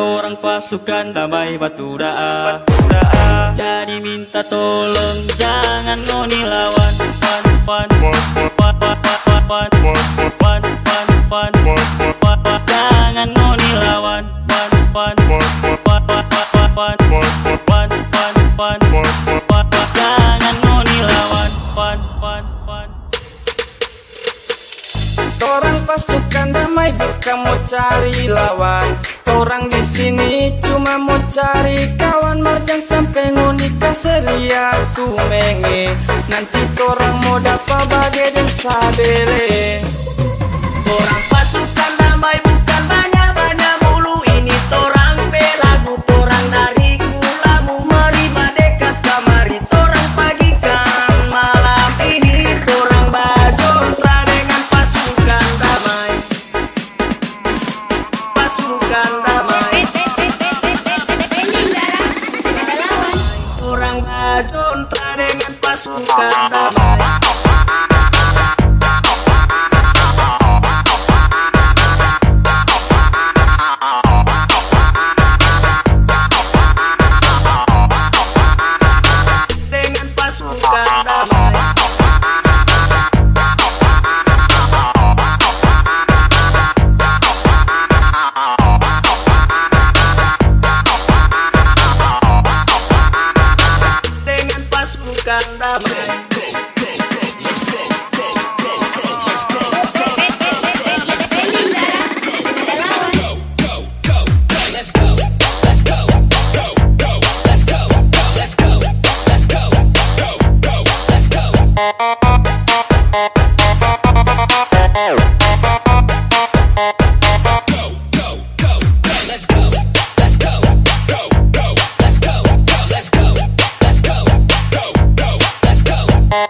Torang pasukan damai batu daa Jadi minta tolong jangan ngoni lawan Pan pan pan pan pan pan pan pan pan pan Jangan ngoni lawan Pan pasukan damai bukan mau cari lawan Orang di sini cuma mau cari kawan Marjan sampai ngunika selia tu menge Nanti orang mau dapat bagai dan sabele. Orang pasukan buscando. Bye. Torang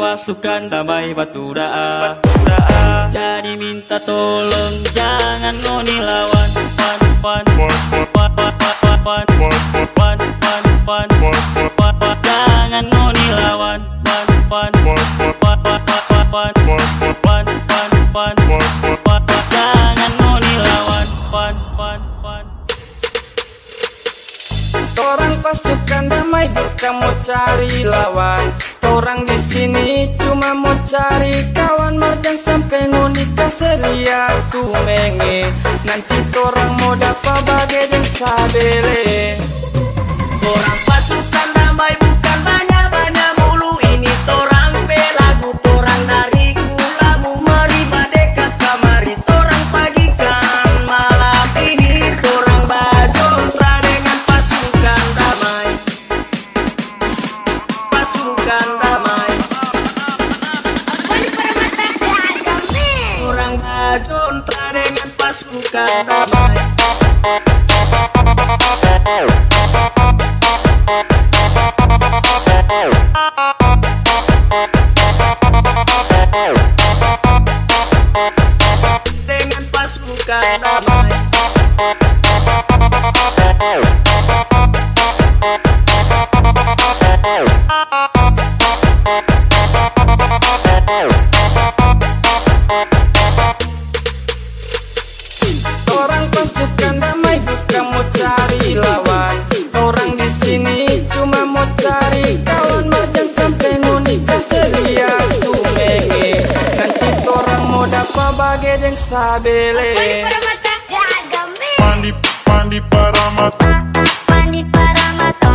pasukan damai batu daa. Jadi minta tolong jangan ngoni lawan bukan mau cari lawan. Orang di sini cuma mau cari kawan. Marjan sampai ngunika selia tu menge Nanti orang mau dapat bagai dan sabele. Orang pasukan damai gedeng sabele. Pandi pandi paramata Pandi paramata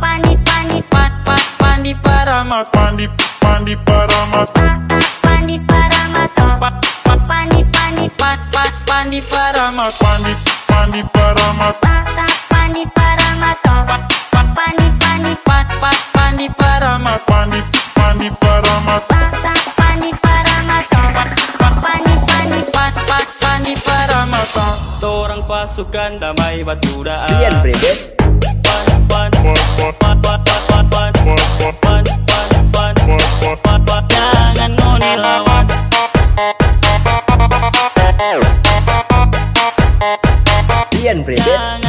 Pandi pandi pat pat pandi paramata Pandi pandi paramata Pandi paramata Pandi pandi pat pat pandi paramata Pandi pandi paramata pasukan damai batu daa Ian Brebet Pan pan pan pan pan pan pan pan pan pan pan pan Jangan lawan